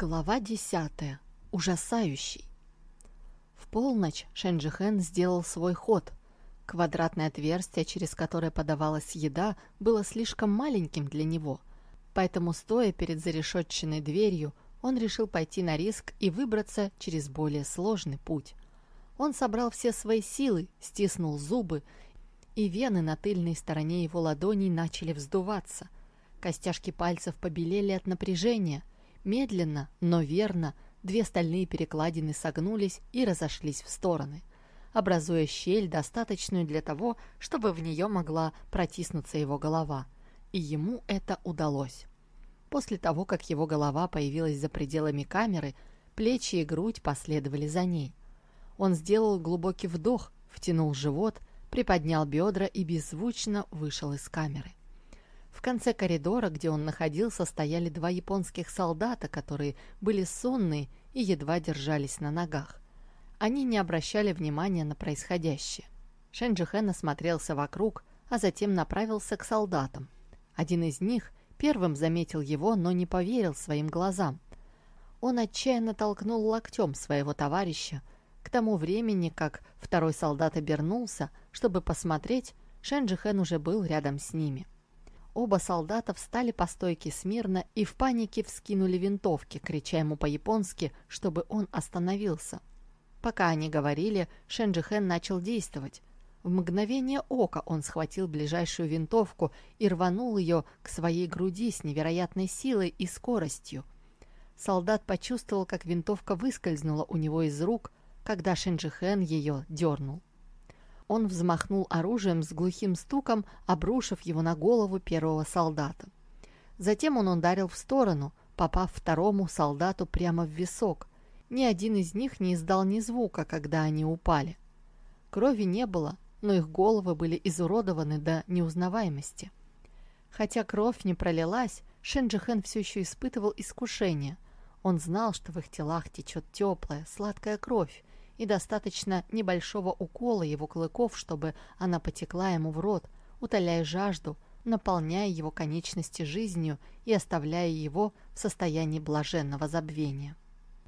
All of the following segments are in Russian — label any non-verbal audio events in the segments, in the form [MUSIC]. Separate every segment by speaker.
Speaker 1: Глава десятая. Ужасающий. В полночь Шенджихен сделал свой ход. Квадратное отверстие, через которое подавалась еда, было слишком маленьким для него, поэтому, стоя перед зарешетченной дверью, он решил пойти на риск и выбраться через более сложный путь. Он собрал все свои силы, стиснул зубы, и вены на тыльной стороне его ладоней начали вздуваться. Костяшки пальцев побелели от напряжения – Медленно, но верно, две стальные перекладины согнулись и разошлись в стороны, образуя щель, достаточную для того, чтобы в нее могла протиснуться его голова. И ему это удалось. После того, как его голова появилась за пределами камеры, плечи и грудь последовали за ней. Он сделал глубокий вдох, втянул живот, приподнял бедра и беззвучно вышел из камеры. В конце коридора, где он находился, стояли два японских солдата, которые были сонные и едва держались на ногах. Они не обращали внимания на происходящее. Шенджихен осмотрелся вокруг, а затем направился к солдатам. Один из них первым заметил его, но не поверил своим глазам. Он отчаянно толкнул локтем своего товарища. К тому времени, как второй солдат обернулся, чтобы посмотреть, Шенджихен уже был рядом с ними. — Оба солдата встали по стойке смирно и в панике вскинули винтовки, крича ему по-японски, чтобы он остановился. Пока они говорили, Шенджихен начал действовать. В мгновение ока он схватил ближайшую винтовку и рванул ее к своей груди с невероятной силой и скоростью. Солдат почувствовал, как винтовка выскользнула у него из рук, когда Шенджихен ее дернул. Он взмахнул оружием с глухим стуком, обрушив его на голову первого солдата. Затем он ударил в сторону, попав второму солдату прямо в висок. Ни один из них не издал ни звука, когда они упали. Крови не было, но их головы были изуродованы до неузнаваемости. Хотя кровь не пролилась, Шенджихен все еще испытывал искушение. Он знал, что в их телах течет теплая, сладкая кровь, и достаточно небольшого укола его клыков, чтобы она потекла ему в рот, утоляя жажду, наполняя его конечности жизнью и оставляя его в состоянии блаженного забвения.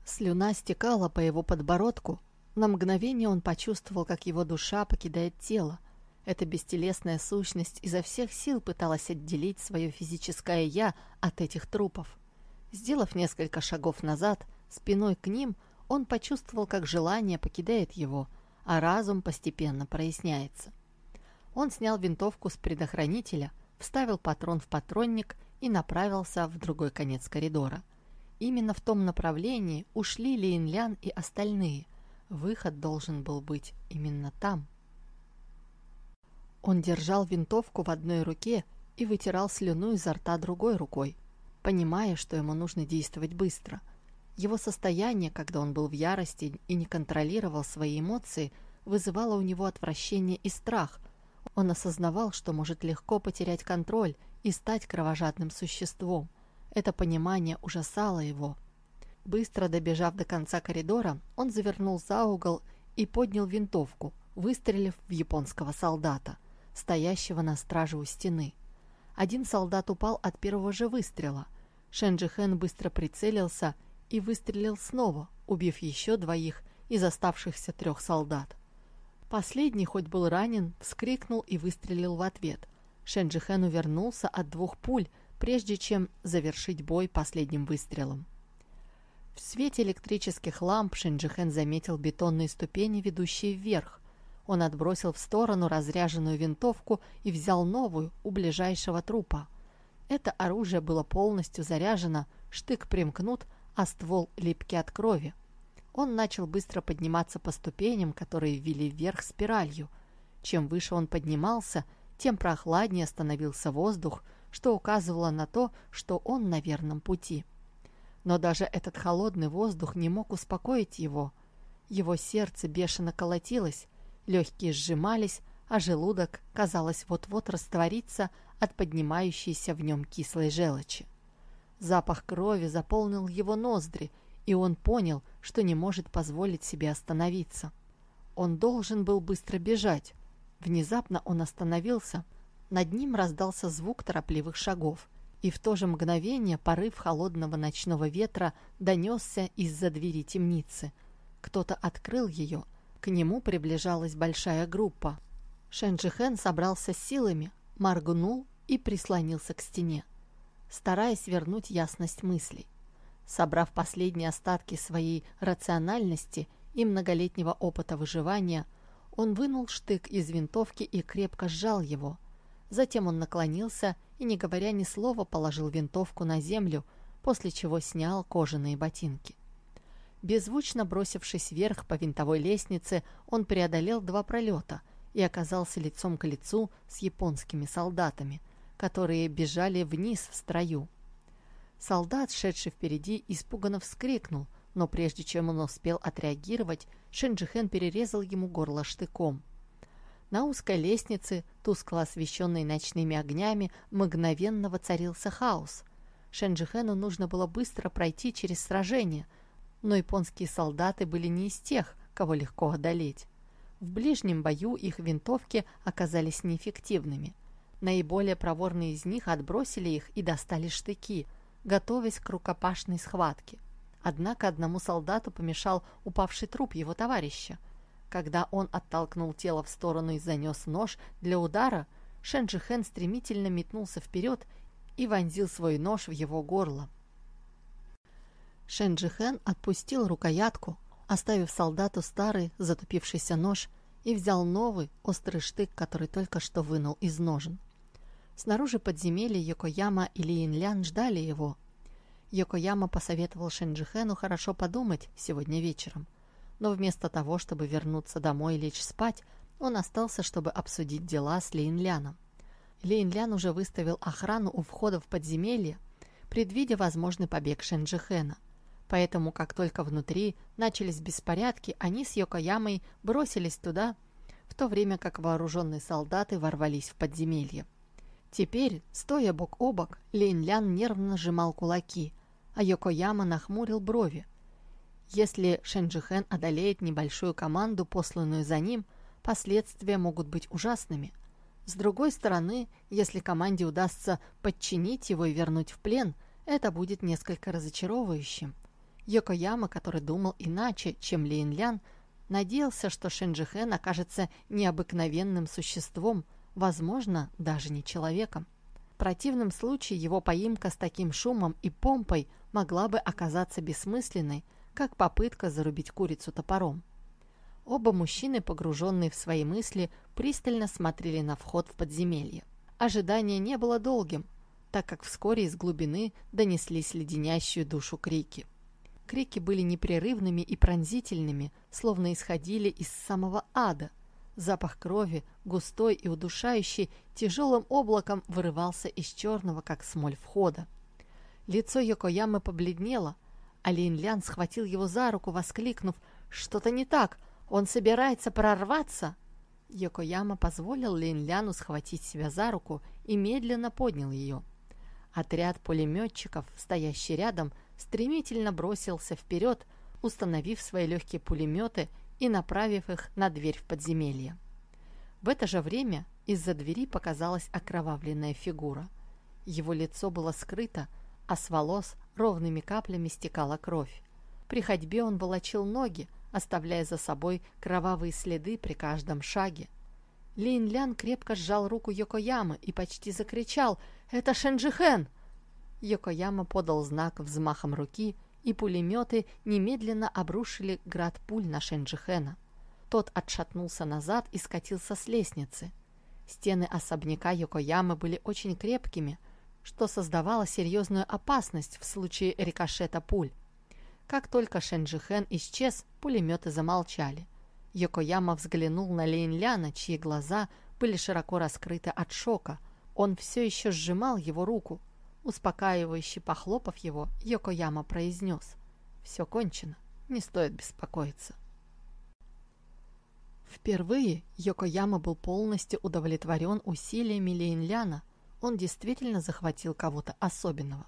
Speaker 1: Слюна стекала по его подбородку. На мгновение он почувствовал, как его душа покидает тело. Эта бестелесная сущность изо всех сил пыталась отделить свое физическое «я» от этих трупов. Сделав несколько шагов назад, спиной к ним – он почувствовал, как желание покидает его, а разум постепенно проясняется. Он снял винтовку с предохранителя, вставил патрон в патронник и направился в другой конец коридора. Именно в том направлении ушли Лейнлян и остальные. Выход должен был быть именно там. Он держал винтовку в одной руке и вытирал слюну изо рта другой рукой, понимая, что ему нужно действовать быстро – его состояние, когда он был в ярости и не контролировал свои эмоции, вызывало у него отвращение и страх. Он осознавал, что может легко потерять контроль и стать кровожадным существом. Это понимание ужасало его. Быстро добежав до конца коридора, он завернул за угол и поднял винтовку, выстрелив в японского солдата, стоящего на страже у стены. Один солдат упал от первого же выстрела. Шенджихен быстро прицелился и выстрелил снова, убив еще двоих из оставшихся трех солдат. Последний, хоть был ранен, вскрикнул и выстрелил в ответ. Шенджихен увернулся от двух пуль, прежде чем завершить бой последним выстрелом. В свете электрических ламп Шенджихен заметил бетонные ступени, ведущие вверх. Он отбросил в сторону разряженную винтовку и взял новую у ближайшего трупа. Это оружие было полностью заряжено, штык примкнут, а ствол липкий от крови. Он начал быстро подниматься по ступеням, которые вели вверх спиралью. Чем выше он поднимался, тем прохладнее становился воздух, что указывало на то, что он на верном пути. Но даже этот холодный воздух не мог успокоить его. Его сердце бешено колотилось, легкие сжимались, а желудок, казалось, вот-вот растворится от поднимающейся в нем кислой желчи. Запах крови заполнил его ноздри, и он понял, что не может позволить себе остановиться. Он должен был быстро бежать. Внезапно он остановился. Над ним раздался звук торопливых шагов, и в то же мгновение порыв холодного ночного ветра донесся из-за двери темницы. Кто-то открыл ее. К нему приближалась большая группа. Шенджихен собрался силами, моргнул и прислонился к стене, стараясь вернуть ясность мыслей. Собрав последние остатки своей рациональности и многолетнего опыта выживания, он вынул штык из винтовки и крепко сжал его. Затем он наклонился и, не говоря ни слова, положил винтовку на землю, после чего снял кожаные ботинки. Беззвучно бросившись вверх по винтовой лестнице, он преодолел два пролета и оказался лицом к лицу с японскими солдатами, которые бежали вниз в строю. Солдат, шедший впереди, испуганно вскрикнул, но прежде чем он успел отреагировать, Шенджихен перерезал ему горло штыком. На узкой лестнице, тускло освещенной ночными огнями, мгновенно воцарился хаос. Шенджихену нужно было быстро пройти через сражение, но японские солдаты были не из тех, кого легко одолеть. В ближнем бою их винтовки оказались неэффективными. Наиболее проворные из них отбросили их и достали штыки – готовясь к рукопашной схватке. Однако одному солдату помешал упавший труп его товарища. Когда он оттолкнул тело в сторону и занес нож для удара, Шенджихен стремительно метнулся вперед и вонзил свой нож в его горло. Шенджихен отпустил рукоятку, оставив солдату старый затупившийся нож, и взял новый острый штык, который только что вынул из ножен. Снаружи подземелья Йокояма и Лиинлян ждали его. Йокояма посоветовал Шенджихену хорошо подумать сегодня вечером. Но вместо того, чтобы вернуться домой и лечь спать, он остался, чтобы обсудить дела с Лиинляном. Лиинлян уже выставил охрану у входа в подземелье, предвидя возможный побег Шенджихена. Поэтому, как только внутри начались беспорядки, они с Йокоямой бросились туда, в то время как вооруженные солдаты ворвались в подземелье. Теперь, стоя бок о бок, Линлян нервно сжимал кулаки, а Йокояма нахмурил брови. Если Шенджихен одолеет небольшую команду, посланную за ним, последствия могут быть ужасными. С другой стороны, если команде удастся подчинить его и вернуть в плен, это будет несколько разочаровывающим. Йокояма, который думал иначе, чем Линлян, надеялся, что Шенджихен окажется необыкновенным существом – возможно, даже не человеком. В противном случае его поимка с таким шумом и помпой могла бы оказаться бессмысленной, как попытка зарубить курицу топором. Оба мужчины, погруженные в свои мысли, пристально смотрели на вход в подземелье. Ожидание не было долгим, так как вскоре из глубины донеслись леденящую душу крики. Крики были непрерывными и пронзительными, словно исходили из самого ада – Запах крови, густой и удушающий, тяжелым облаком вырывался из черного, как смоль входа. Лицо Йокоямы побледнело, а Линлян схватил его за руку, воскликнув «Что-то не так! Он собирается прорваться!» Йокояма позволил Линляну схватить себя за руку и медленно поднял ее. Отряд пулеметчиков, стоящий рядом, стремительно бросился вперед, установив свои легкие пулеметы и направив их на дверь в подземелье. В это же время из-за двери показалась окровавленная фигура. Его лицо было скрыто, а с волос ровными каплями стекала кровь. При ходьбе он волочил ноги, оставляя за собой кровавые следы при каждом шаге. Лин Лян крепко сжал руку Йокоямы и почти закричал «Это Шенджихен!». Йокояма подал знак взмахом руки, и пулеметы немедленно обрушили град пуль на Шенджихена. Тот отшатнулся назад и скатился с лестницы. Стены особняка Йокоямы были очень крепкими, что создавало серьезную опасность в случае рикошета пуль. Как только Шенджихен исчез, пулеметы замолчали. Йокояма взглянул на Лейнляна, чьи глаза были широко раскрыты от шока. Он все еще сжимал его руку. Успокаивающе похлопав его, Йокояма произнес. «Все кончено, не стоит беспокоиться». Впервые Йокояма был полностью удовлетворен усилиями Лейнляна. Он действительно захватил кого-то особенного.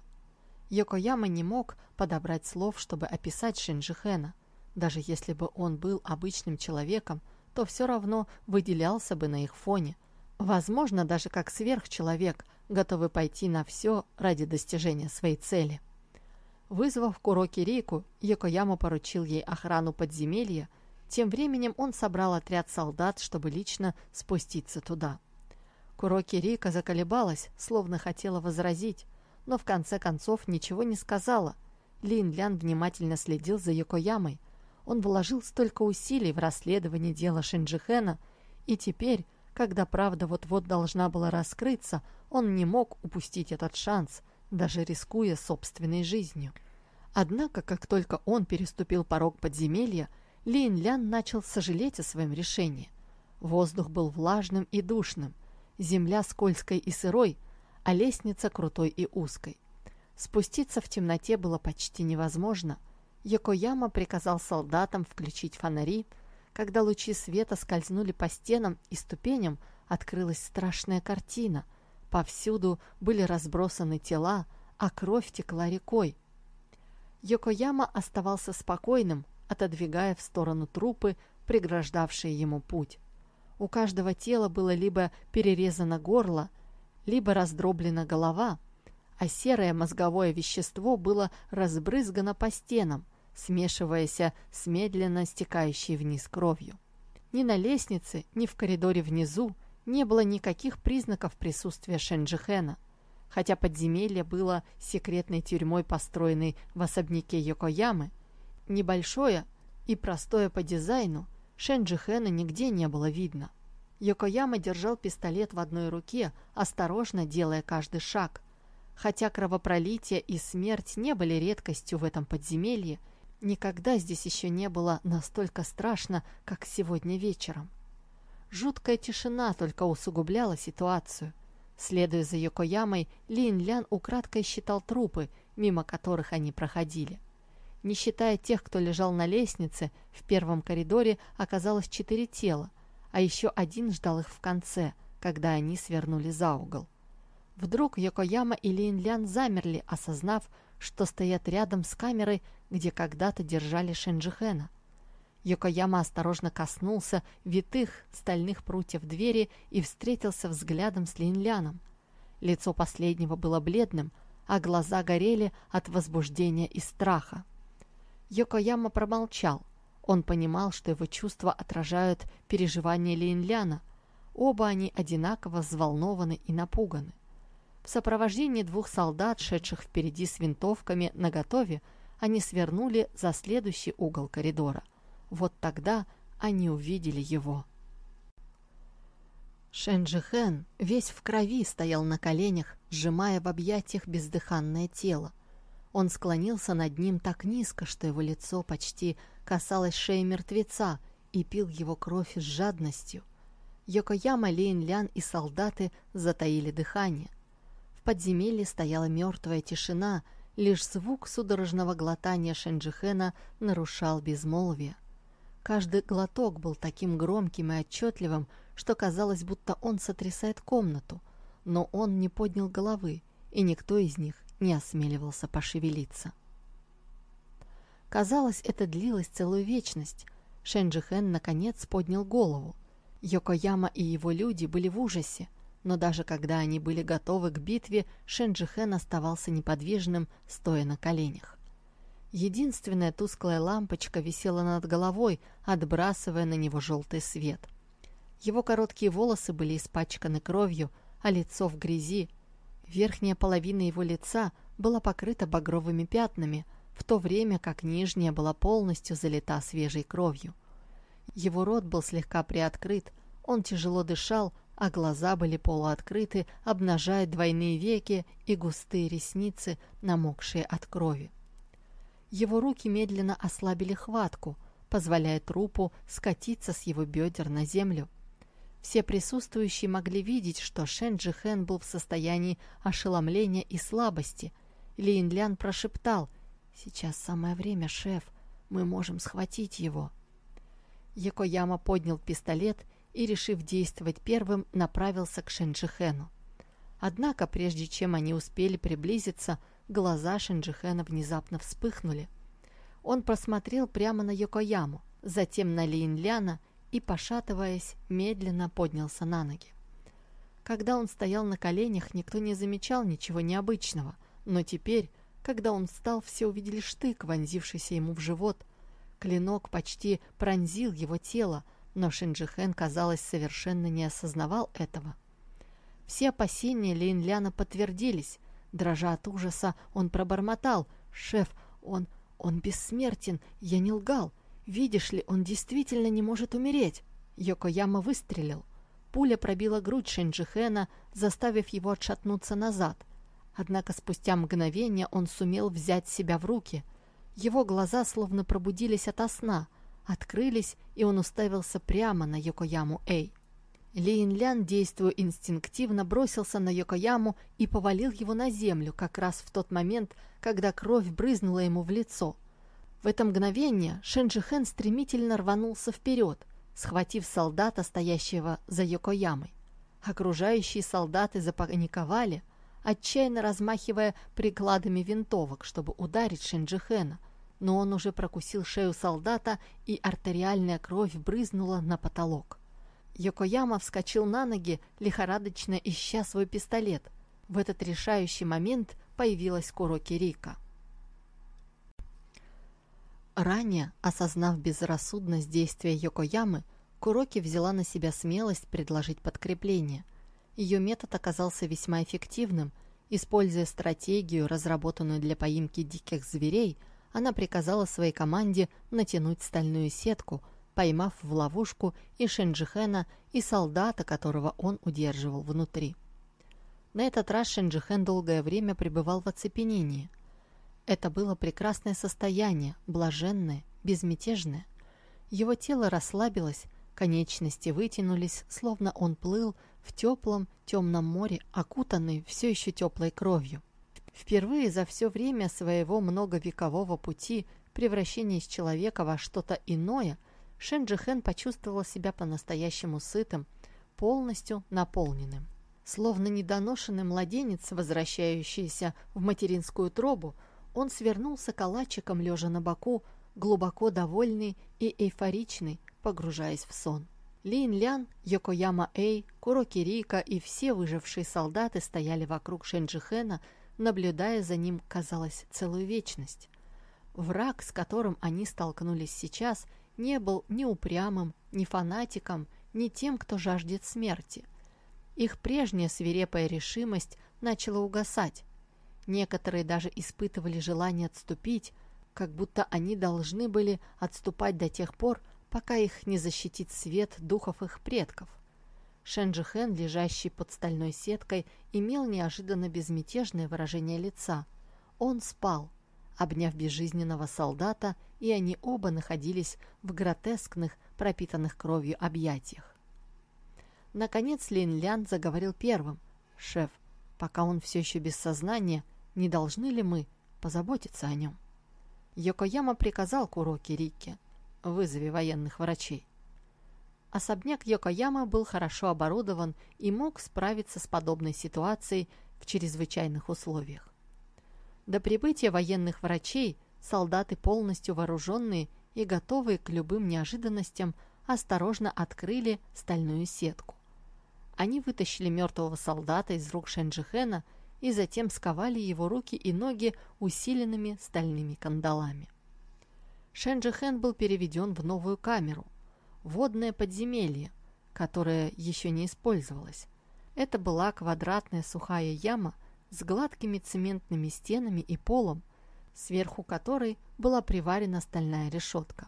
Speaker 1: Йокояма не мог подобрать слов, чтобы описать Шинджихена. Даже если бы он был обычным человеком, то все равно выделялся бы на их фоне. Возможно, даже как сверхчеловек – готовый пойти на все ради достижения своей цели. Вызвав Куроки Рику, Йокояма поручил ей охрану подземелья. Тем временем он собрал отряд солдат, чтобы лично спуститься туда. Куроки Рика заколебалась, словно хотела возразить, но в конце концов ничего не сказала. Лин Лян внимательно следил за Йокоямой. Он вложил столько усилий в расследование дела Шинджихена, и теперь, когда правда вот-вот должна была раскрыться, он не мог упустить этот шанс, даже рискуя собственной жизнью. Однако, как только он переступил порог подземелья, Лин Лян начал сожалеть о своем решении. Воздух был влажным и душным, земля скользкой и сырой, а лестница крутой и узкой. Спуститься в темноте было почти невозможно. Якояма приказал солдатам включить фонари. Когда лучи света скользнули по стенам и ступеням, открылась страшная картина. Повсюду были разбросаны тела, а кровь текла рекой. Йокояма оставался спокойным, отодвигая в сторону трупы, преграждавшие ему путь. У каждого тела было либо перерезано горло, либо раздроблена голова, а серое мозговое вещество было разбрызгано по стенам, смешиваясь с медленно стекающей вниз кровью. Ни на лестнице, ни в коридоре внизу не было никаких признаков присутствия Шенджихена, хотя подземелье было секретной тюрьмой, построенной в особняке Йокоямы, небольшое и простое по дизайну, Шенджихена нигде не было видно. Йокояма держал пистолет в одной руке, осторожно делая каждый шаг. Хотя кровопролитие и смерть не были редкостью в этом подземелье, никогда здесь еще не было настолько страшно, как сегодня вечером. Жуткая тишина только усугубляла ситуацию. Следуя за Йокоямой, Лин Лян украдкой считал трупы, мимо которых они проходили. Не считая тех, кто лежал на лестнице, в первом коридоре оказалось четыре тела – а еще один ждал их в конце, когда они свернули за угол. Вдруг Йокояма и Линлян замерли, осознав, что стоят рядом с камерой, где когда-то держали Шенджихена. Йокояма осторожно коснулся витых стальных прутьев двери и встретился взглядом с Линляном. Лицо последнего было бледным, а глаза горели от возбуждения и страха. Йокояма промолчал, он понимал, что его чувства отражают переживания Линляна. Оба они одинаково взволнованы и напуганы. В сопровождении двух солдат, шедших впереди с винтовками наготове, они свернули за следующий угол коридора. Вот тогда они увидели его. Шенджихен весь в крови стоял на коленях, сжимая в объятиях бездыханное тело. Он склонился над ним так низко, что его лицо почти касалось шеи мертвеца и пил его кровь с жадностью. Йокояма, Лейн-Лян и солдаты затаили дыхание. В подземелье стояла мертвая тишина, лишь звук судорожного глотания Шенджихена нарушал безмолвие. Каждый глоток был таким громким и отчетливым, что казалось, будто он сотрясает комнату, но он не поднял головы, и никто из них не осмеливался пошевелиться. Казалось, это длилось целую вечность. Шенджихен наконец поднял голову. Йокояма и его люди были в ужасе, но даже когда они были готовы к битве, Шенджихен оставался неподвижным, стоя на коленях. Единственная тусклая лампочка висела над головой, отбрасывая на него желтый свет. Его короткие волосы были испачканы кровью, а лицо в грязи. Верхняя половина его лица была покрыта багровыми пятнами, в то время как нижняя была полностью залита свежей кровью. Его рот был слегка приоткрыт, он тяжело дышал, а глаза были полуоткрыты, обнажая двойные веки и густые ресницы, намокшие от крови. Его руки медленно ослабили хватку, позволяя трупу скатиться с его бедер на землю. Все присутствующие могли видеть, что Шен Джихэн был в состоянии ошеломления и слабости. Лин Лян прошептал — «Сейчас самое время, шеф. Мы можем схватить его». Якояма поднял пистолет и, решив действовать первым, направился к Шенджихену. Однако, прежде чем они успели приблизиться, глаза Шенджихена внезапно вспыхнули. Он просмотрел прямо на Йокояму, затем на Линляна и, пошатываясь, медленно поднялся на ноги. Когда он стоял на коленях, никто не замечал ничего необычного, но теперь, когда он встал, все увидели штык, вонзившийся ему в живот. Клинок почти пронзил его тело, но Шинджихен, казалось, совершенно не осознавал этого. Все опасения Лейнляна подтвердились. Дрожа от ужаса, он пробормотал. «Шеф, он... он бессмертен, я не лгал. Видишь ли, он действительно не может умереть». Йокояма выстрелил. Пуля пробила грудь Шинджихена, заставив его отшатнуться назад. Однако спустя мгновение он сумел взять себя в руки. Его глаза словно пробудились ото сна, открылись, и он уставился прямо на Йокояму Эй. Лин Лян, действуя инстинктивно, бросился на Йокояму и повалил его на землю как раз в тот момент, когда кровь брызнула ему в лицо. В это мгновение Шенджихен стремительно рванулся вперед, схватив солдата, стоящего за Йокоямой. Окружающие солдаты запаниковали, отчаянно размахивая прикладами винтовок, чтобы ударить Шенджихена, но он уже прокусил шею солдата, и артериальная кровь брызнула на потолок. Йокояма вскочил на ноги, лихорадочно ища свой пистолет. В этот решающий момент появилась Куроки Рика. Ранее, осознав безрассудность действия Йокоямы, Куроки взяла на себя смелость предложить подкрепление. Ее метод оказался весьма эффективным. Используя стратегию, разработанную для поимки диких зверей, она приказала своей команде натянуть стальную сетку, поймав в ловушку и Шенджихена, и солдата, которого он удерживал внутри. На этот раз Шенджихен долгое время пребывал в оцепенении – это было прекрасное состояние, блаженное, безмятежное. Его тело расслабилось, конечности вытянулись, словно он плыл в теплом темном море, окутанный все еще теплой кровью. Впервые за все время своего многовекового пути превращения из человека во что-то иное, Шенджихен почувствовал себя по-настоящему сытым, полностью наполненным. Словно недоношенный младенец, возвращающийся в материнскую тробу, он свернулся калачиком, лежа на боку, глубоко довольный и эйфоричный, погружаясь в сон. Лин Лян, Йокояма Эй, Куроки Рика и все выжившие солдаты стояли вокруг Шенджихена, наблюдая за ним, казалось, целую вечность. Враг, с которым они столкнулись сейчас, не был ни упрямым, ни фанатиком, ни тем, кто жаждет смерти. Их прежняя свирепая решимость начала угасать, Некоторые даже испытывали желание отступить, как будто они должны были отступать до тех пор, пока их не защитит свет духов их предков. Шенджихен, лежащий под стальной сеткой, имел неожиданно безмятежное выражение лица. Он спал, обняв безжизненного солдата, и они оба находились в гротескных, пропитанных кровью объятиях. Наконец Лин Лян заговорил первым. «Шеф, пока он все еще без сознания, не должны ли мы позаботиться о нем? Йокояма приказал Куроки Рике «Вызови военных врачей». Особняк Йокояма был хорошо оборудован и мог справиться с подобной ситуацией в чрезвычайных условиях. До прибытия военных врачей солдаты, полностью вооруженные и готовые к любым неожиданностям, осторожно открыли стальную сетку. Они вытащили мертвого солдата из рук Шенджихена и затем сковали его руки и ноги усиленными стальными кандалами. Шенджихен был переведен в новую камеру, водное подземелье, которое еще не использовалось. Это была квадратная сухая яма с гладкими цементными стенами и полом, сверху которой была приварена стальная решетка.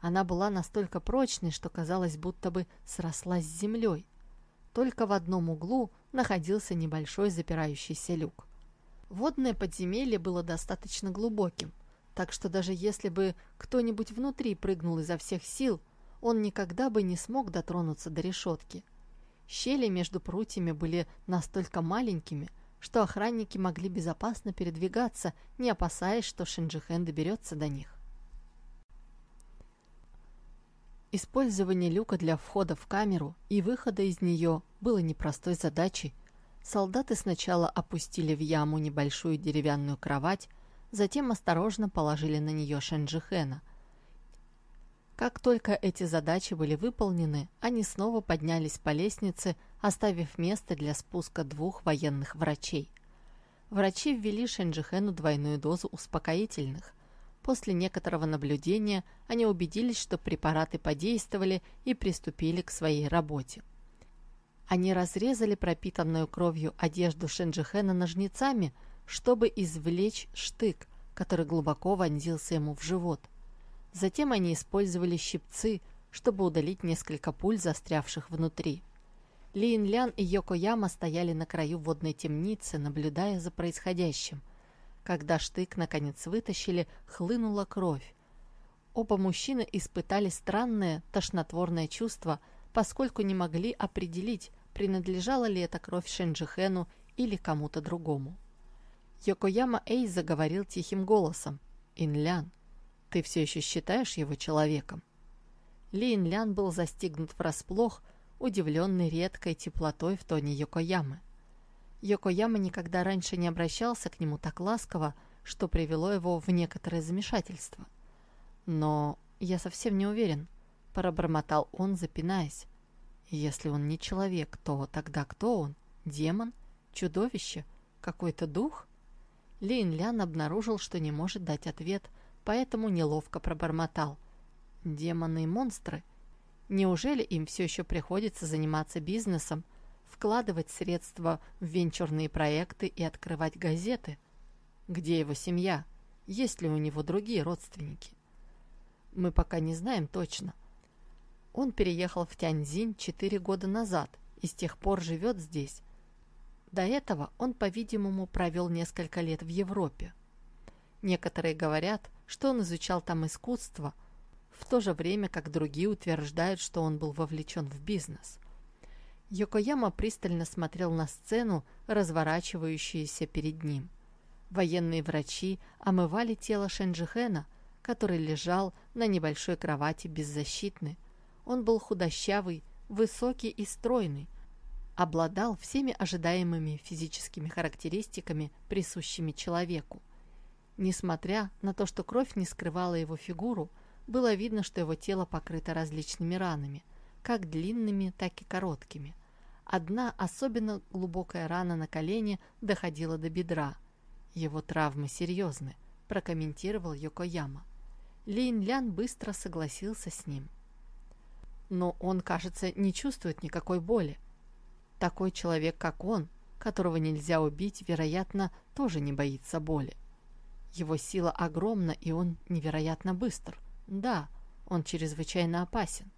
Speaker 1: Она была настолько прочной, что казалось, будто бы срослась с землей. Только в одном углу находился небольшой запирающийся люк. Водное подземелье было достаточно глубоким, так что даже если бы кто-нибудь внутри прыгнул изо всех сил, он никогда бы не смог дотронуться до решетки. Щели между прутьями были настолько маленькими, что охранники могли безопасно передвигаться, не опасаясь, что Шинджихен доберется до них. Использование люка для входа в камеру и выхода из нее было непростой задачей. Солдаты сначала опустили в яму небольшую деревянную кровать, затем осторожно положили на нее Шенджихена. Как только эти задачи были выполнены, они снова поднялись по лестнице, оставив место для спуска двух военных врачей. Врачи ввели Шенджихену двойную дозу успокоительных. После некоторого наблюдения они убедились, что препараты подействовали и приступили к своей работе. Они разрезали пропитанную кровью одежду Шенджихена ножницами, чтобы извлечь штык, который глубоко вонзился ему в живот. Затем они использовали щипцы, чтобы удалить несколько пуль, застрявших внутри. Лин Лян и Йокояма стояли на краю водной темницы, наблюдая за происходящим. Когда штык наконец вытащили, хлынула кровь. Оба мужчины испытали странное тошнотворное чувство, поскольку не могли определить, принадлежала ли эта кровь Шенджихену или кому-то другому. Йокояма Эй заговорил тихим голосом. «Инлян, ты все еще считаешь его человеком?» Ли Инлян был застигнут врасплох, удивленный редкой теплотой в тоне Йокоямы. Йокояма никогда раньше не обращался к нему так ласково, что привело его в некоторое замешательство. «Но я совсем не уверен», — пробормотал он, запинаясь. «Если он не человек, то тогда кто он? Демон? Чудовище? Какой-то дух?» Лин Лян обнаружил, что не может дать ответ, поэтому неловко пробормотал. «Демоны и монстры? Неужели им все еще приходится заниматься бизнесом, вкладывать средства в венчурные проекты и открывать газеты? Где его семья? Есть ли у него другие родственники? Мы пока не знаем точно. Он переехал в Тяньзинь четыре года назад и с тех пор живет здесь. До этого он, по-видимому, провел несколько лет в Европе. Некоторые говорят, что он изучал там искусство – в то же время как другие утверждают, что он был вовлечен в бизнес. Йокояма пристально смотрел на сцену, разворачивающуюся перед ним. Военные врачи омывали тело Шенджихена, который лежал на небольшой кровати беззащитный. Он был худощавый, высокий и стройный, обладал всеми ожидаемыми физическими характеристиками, присущими человеку. Несмотря на то, что кровь не скрывала его фигуру, было видно, что его тело покрыто различными ранами, как длинными, так и короткими. Одна особенно глубокая рана на колене доходила до бедра. Его травмы серьезны, прокомментировал Йокояма. Лин Лян быстро согласился с ним. Но он, кажется, не чувствует никакой боли. Такой человек, как он, которого нельзя убить, вероятно, тоже не боится боли. Его сила огромна, и он невероятно быстр – да, он чрезвычайно опасен.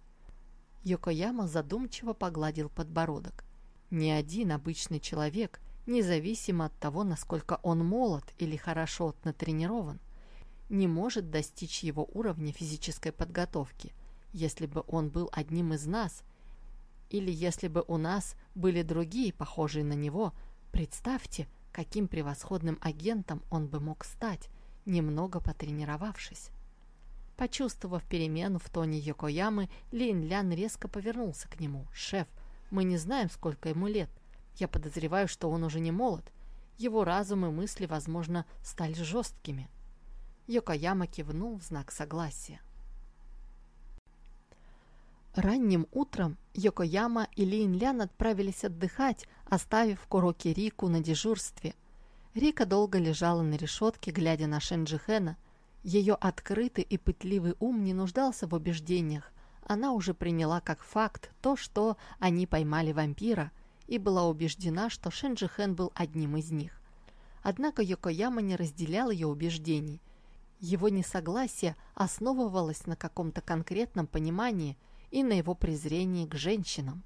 Speaker 1: Йокояма задумчиво погладил подбородок. Ни один обычный человек, независимо от того, насколько он молод или хорошо натренирован, не может достичь его уровня физической подготовки, если бы он был одним из нас, или если бы у нас были другие, похожие на него, представьте, каким превосходным агентом он бы мог стать, немного потренировавшись. Почувствовав перемену в тоне Йокоямы, Лин Лян резко повернулся к нему. «Шеф, мы не знаем, сколько ему лет. Я подозреваю, что он уже не молод. Его разум и мысли, возможно, стали жесткими». Йокояма кивнул в знак согласия. Ранним утром Йокояма и Лин Лян отправились отдыхать, оставив Куроки Рику на дежурстве. Рика долго лежала на решетке, глядя на Шенджихена – ее открытый и пытливый ум не нуждался в убеждениях. Она уже приняла как факт то, что они поймали вампира, и была убеждена, что Шенджихен был одним из них. Однако Йокояма не разделял ее убеждений. Его несогласие основывалось на каком-то конкретном понимании и на его презрении к женщинам.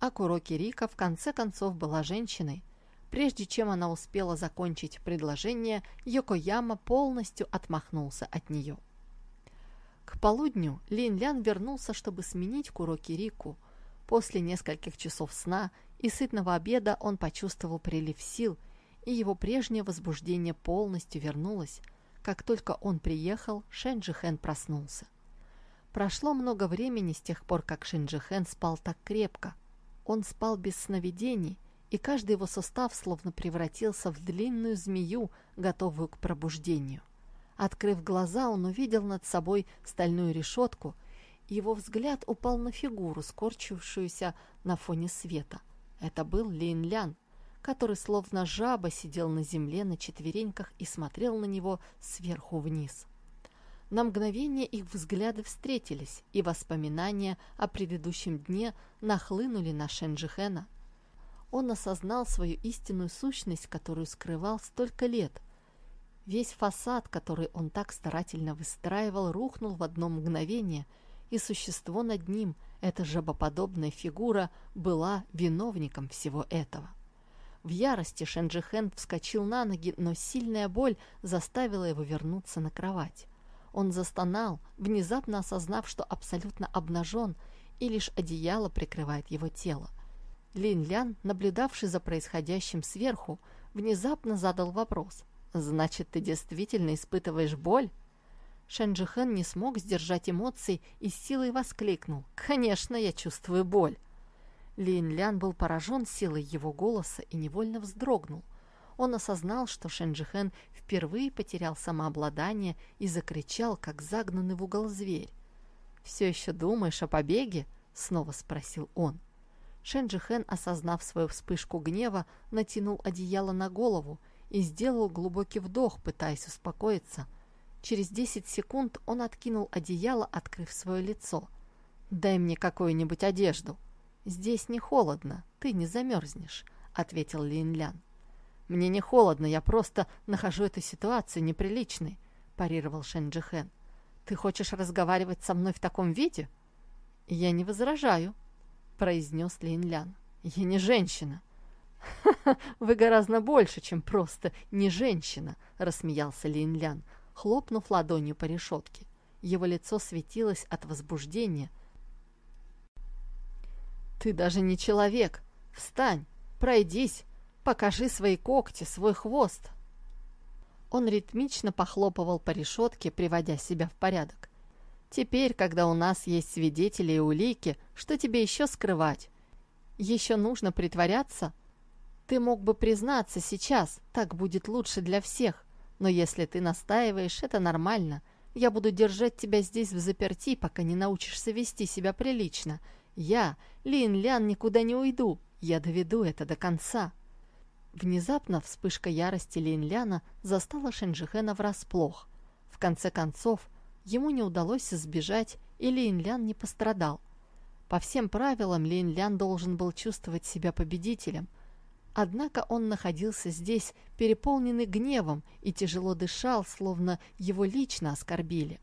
Speaker 1: А Куроки Рика в конце концов была женщиной – Прежде чем она успела закончить предложение, Йокояма полностью отмахнулся от нее. К полудню Лин Лян вернулся, чтобы сменить Куроки Рику. После нескольких часов сна и сытного обеда он почувствовал прилив сил, и его прежнее возбуждение полностью вернулось. Как только он приехал, Шенджихен проснулся. Прошло много времени с тех пор, как Шенджихен спал так крепко. Он спал без сновидений, и каждый его сустав словно превратился в длинную змею, готовую к пробуждению. Открыв глаза, он увидел над собой стальную решетку, и его взгляд упал на фигуру, скорчившуюся на фоне света. Это был Лин Лян, который словно жаба сидел на земле на четвереньках и смотрел на него сверху вниз. На мгновение их взгляды встретились, и воспоминания о предыдущем дне нахлынули на Шенджихена. Он осознал свою истинную сущность, которую скрывал столько лет. Весь фасад, который он так старательно выстраивал, рухнул в одно мгновение, и существо над ним, эта жабоподобная фигура, была виновником всего этого. В ярости Шенджихен вскочил на ноги, но сильная боль заставила его вернуться на кровать. Он застонал, внезапно осознав, что абсолютно обнажен, и лишь одеяло прикрывает его тело. Лин Лян, наблюдавший за происходящим сверху, внезапно задал вопрос. «Значит, ты действительно испытываешь боль?» Шэнджихэн не смог сдержать эмоций и силой воскликнул. «Конечно, я чувствую боль!» Лин Лян был поражен силой его голоса и невольно вздрогнул. Он осознал, что Шенджихен впервые потерял самообладание и закричал, как загнанный в угол зверь. «Все еще думаешь о побеге?» — снова спросил он. Шенджихен, осознав свою вспышку гнева, натянул одеяло на голову и сделал глубокий вдох, пытаясь успокоиться. Через десять секунд он откинул одеяло, открыв свое лицо. «Дай мне какую-нибудь одежду». «Здесь не холодно, ты не замерзнешь», — ответил Лин Лян. «Мне не холодно, я просто нахожу эту ситуацию неприличной», – парировал Шенджихен. «Ты хочешь разговаривать со мной в таком виде?» «Я не возражаю», – произнес Линлян. «Я не женщина». «Ха-ха, [LAUGHS] вы гораздо больше, чем просто не женщина», – рассмеялся Линлян, хлопнув ладонью по решетке. Его лицо светилось от возбуждения. «Ты даже не человек! Встань, пройдись, Покажи свои когти, свой хвост!» Он ритмично похлопывал по решетке, приводя себя в порядок. «Теперь, когда у нас есть свидетели и улики, что тебе еще скрывать? Еще нужно притворяться? Ты мог бы признаться сейчас, так будет лучше для всех. Но если ты настаиваешь, это нормально. Я буду держать тебя здесь в заперти, пока не научишься вести себя прилично. Я, Лин Лян, никуда не уйду. Я доведу это до конца». Внезапно вспышка ярости Линляна застала Шенджихена врасплох. В конце концов, ему не удалось сбежать, и Линлян не пострадал. По всем правилам Линлян должен был чувствовать себя победителем. Однако он находился здесь, переполненный гневом, и тяжело дышал, словно его лично оскорбили.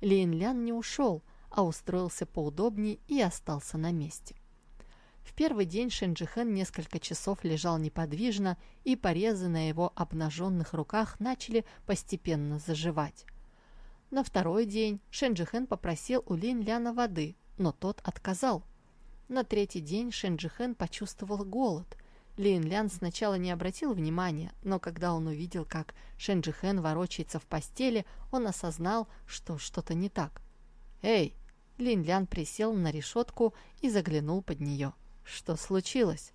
Speaker 1: Линлян не ушел, а устроился поудобнее и остался на месте. В первый день Шенджихен несколько часов лежал неподвижно, и порезы на его обнаженных руках начали постепенно заживать. На второй день Шенджихен попросил у Лин Ляна воды, но тот отказал. На третий день Шенджихен почувствовал голод. Лин Лян сначала не обратил внимания, но когда он увидел, как Шенджихен ворочается в постели, он осознал, что что-то не так. «Эй!» Лин Лян присел на решетку и заглянул под нее. Что случилось?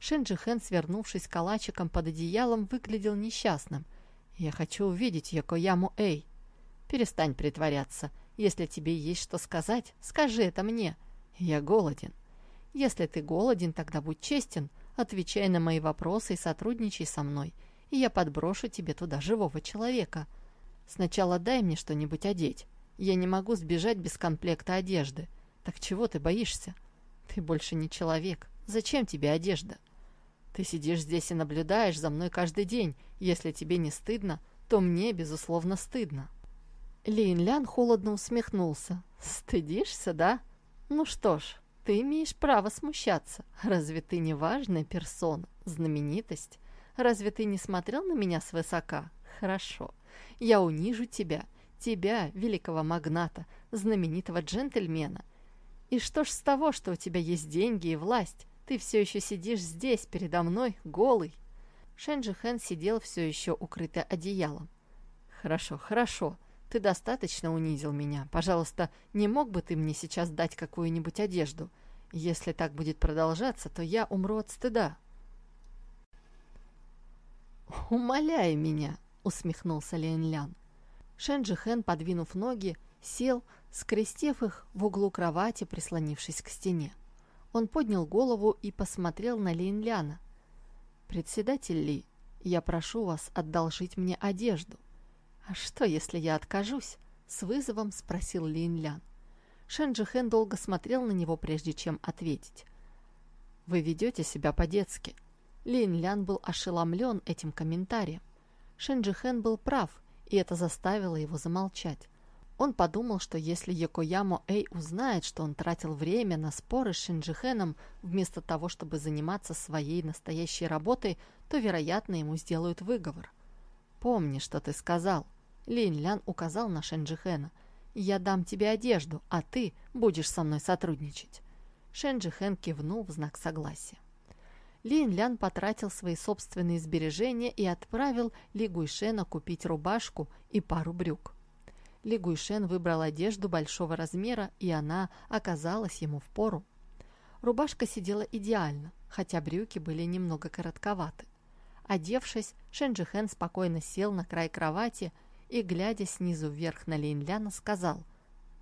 Speaker 1: Шенджи Хэн, свернувшись калачиком под одеялом, выглядел несчастным. «Я хочу увидеть Якояму Эй». «Перестань притворяться. Если тебе есть что сказать, скажи это мне. Я голоден». «Если ты голоден, тогда будь честен. Отвечай на мои вопросы и сотрудничай со мной, и я подброшу тебе туда живого человека. Сначала дай мне что-нибудь одеть. Я не могу сбежать без комплекта одежды. Так чего ты боишься?» Ты больше не человек. Зачем тебе одежда? Ты сидишь здесь и наблюдаешь за мной каждый день. Если тебе не стыдно, то мне, безусловно, стыдно. Лин Лян холодно усмехнулся. «Стыдишься, да? Ну что ж, ты имеешь право смущаться. Разве ты не важная персона, знаменитость? Разве ты не смотрел на меня свысока? Хорошо. Я унижу тебя, тебя, великого магната, знаменитого джентльмена, и что ж с того, что у тебя есть деньги и власть? Ты все еще сидишь здесь, передо мной, голый. Шенджи Хэн сидел все еще укрытый одеялом. «Хорошо, хорошо. Ты достаточно унизил меня. Пожалуйста, не мог бы ты мне сейчас дать какую-нибудь одежду? Если так будет продолжаться, то я умру от стыда». «Умоляй меня!» — усмехнулся Лен Лян. Шенджи Хэн, подвинув ноги, сел, скрестив их в углу кровати, прислонившись к стене. Он поднял голову и посмотрел на Линляна. «Председатель Ли, я прошу вас одолжить мне одежду». «А что, если я откажусь?» — с вызовом спросил Линлян. Шенджихен долго смотрел на него, прежде чем ответить. «Вы ведете себя по-детски». Линлян был ошеломлен этим комментарием. Шенджихен был прав, и это заставило его замолчать. Он подумал, что если Якоямо Эй узнает, что он тратил время на споры с Шинджихеном вместо того, чтобы заниматься своей настоящей работой, то, вероятно, ему сделают выговор. «Помни, что ты сказал». Линь Лян указал на Шенджихена. «Я дам тебе одежду, а ты будешь со мной сотрудничать». Шенджихен кивнул в знак согласия. Лин Лян потратил свои собственные сбережения и отправил Ли Гуйшена купить рубашку и пару брюк. Ли Гуйшен выбрал одежду большого размера, и она оказалась ему в пору. Рубашка сидела идеально, хотя брюки были немного коротковаты. Одевшись, Шенджихен спокойно сел на край кровати и, глядя снизу вверх на Линляна, сказал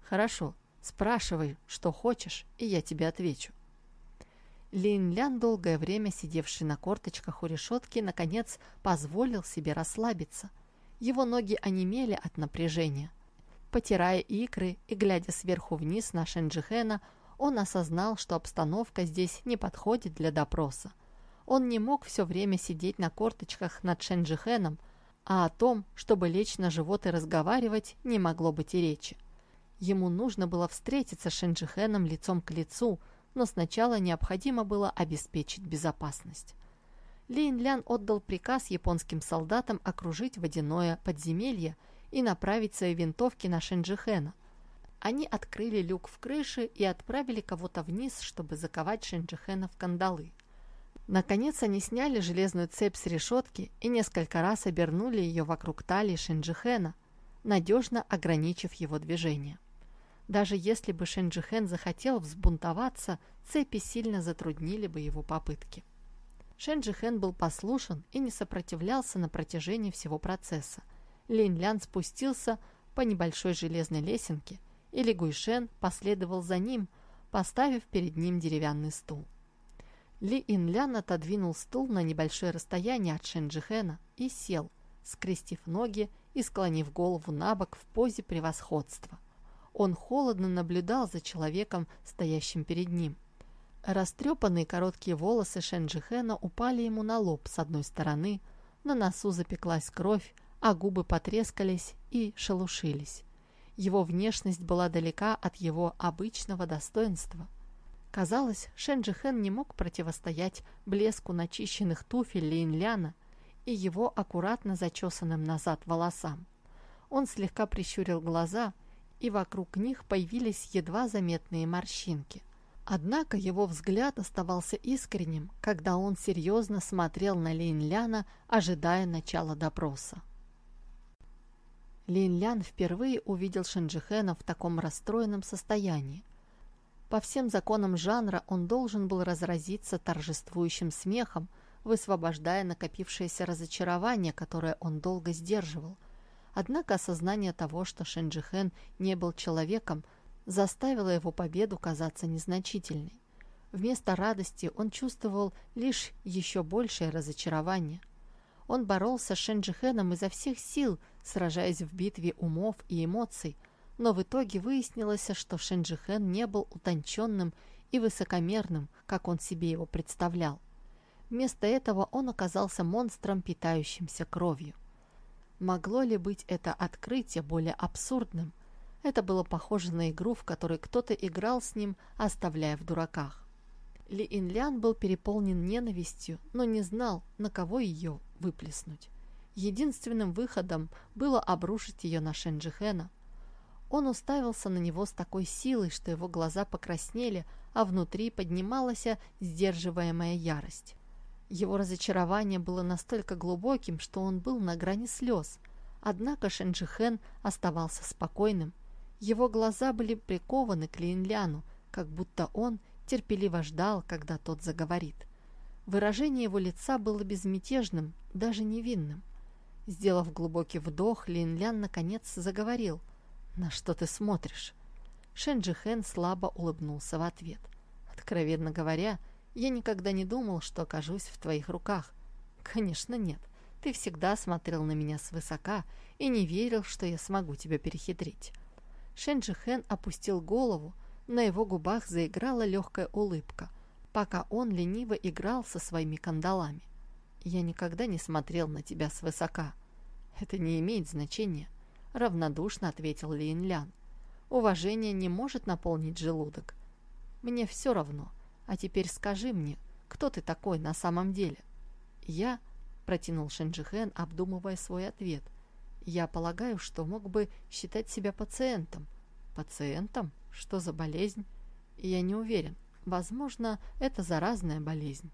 Speaker 1: «Хорошо, спрашивай, что хочешь, и я тебе отвечу». Линлян, долгое время сидевший на корточках у решетки, наконец позволил себе расслабиться. Его ноги онемели от напряжения – Потирая икры и глядя сверху вниз на Шенджихена, он осознал, что обстановка здесь не подходит для допроса. Он не мог все время сидеть на корточках над Шенджихеном, а о том, чтобы лечь на живот и разговаривать, не могло быть и речи. Ему нужно было встретиться с Шенджихеном лицом к лицу, но сначала необходимо было обеспечить безопасность. Лин Лян отдал приказ японским солдатам окружить водяное подземелье и направить свои винтовки на Шенджихена. Они открыли люк в крыше и отправили кого-то вниз, чтобы заковать Шенджихена в кандалы. Наконец они сняли железную цепь с решетки и несколько раз обернули ее вокруг талии Шенджихена, надежно ограничив его движение. Даже если бы Шенджихен захотел взбунтоваться, цепи сильно затруднили бы его попытки. Шенджихен был послушен и не сопротивлялся на протяжении всего процесса, Линь Лян спустился по небольшой железной лесенке, и Ли Гуйшен последовал за ним, поставив перед ним деревянный стул. Ли Инлян отодвинул стул на небольшое расстояние от Шенджихена и сел, скрестив ноги и склонив голову на бок в позе превосходства. Он холодно наблюдал за человеком, стоящим перед ним. Растрепанные короткие волосы Шенджихена упали ему на лоб с одной стороны, на носу запеклась кровь, а губы потрескались и шелушились. Его внешность была далека от его обычного достоинства. Казалось, Шенджихен не мог противостоять блеску начищенных туфель Линляна и его аккуратно зачесанным назад волосам. Он слегка прищурил глаза, и вокруг них появились едва заметные морщинки. Однако его взгляд оставался искренним, когда он серьезно смотрел на Линляна, ожидая начала допроса. Лин Лян впервые увидел Шенджихена в таком расстроенном состоянии. По всем законам жанра он должен был разразиться торжествующим смехом, высвобождая накопившееся разочарование, которое он долго сдерживал. Однако осознание того, что Шенджихен не был человеком, заставило его победу казаться незначительной. Вместо радости он чувствовал лишь еще большее разочарование – он боролся с Шенджихеном изо всех сил, сражаясь в битве умов и эмоций, но в итоге выяснилось, что Шенджихен не был утонченным и высокомерным, как он себе его представлял. Вместо этого он оказался монстром, питающимся кровью. Могло ли быть это открытие более абсурдным? Это было похоже на игру, в которой кто-то играл с ним, оставляя в дураках. Ли Инлян был переполнен ненавистью, но не знал, на кого ее выплеснуть. Единственным выходом было обрушить ее на Шенджихена. Он уставился на него с такой силой, что его глаза покраснели, а внутри поднималась сдерживаемая ярость. Его разочарование было настолько глубоким, что он был на грани слез. Однако Шенджихен оставался спокойным. Его глаза были прикованы к Линляну, как будто он терпеливо ждал, когда тот заговорит. Выражение его лица было безмятежным, даже невинным. Сделав глубокий вдох, Лин Лян наконец заговорил. «На что ты смотришь?» Шенджи Хэн слабо улыбнулся в ответ. Откровенно говоря, я никогда не думал, что окажусь в твоих руках. Конечно, нет. Ты всегда смотрел на меня свысока и не верил, что я смогу тебя перехитрить. Шенджи Хэн опустил голову, на его губах заиграла легкая улыбка, пока он лениво играл со своими кандалами. «Я никогда не смотрел на тебя свысока. Это не имеет значения», — равнодушно ответил Лин Лян. «Уважение не может наполнить желудок. Мне все равно. А теперь скажи мне, кто ты такой на самом деле?» «Я...» — протянул Шенджихен, обдумывая свой ответ. «Я полагаю, что мог бы считать себя пациентом». «Пациентом? Что за болезнь?» «Я не уверен. Возможно, это заразная болезнь».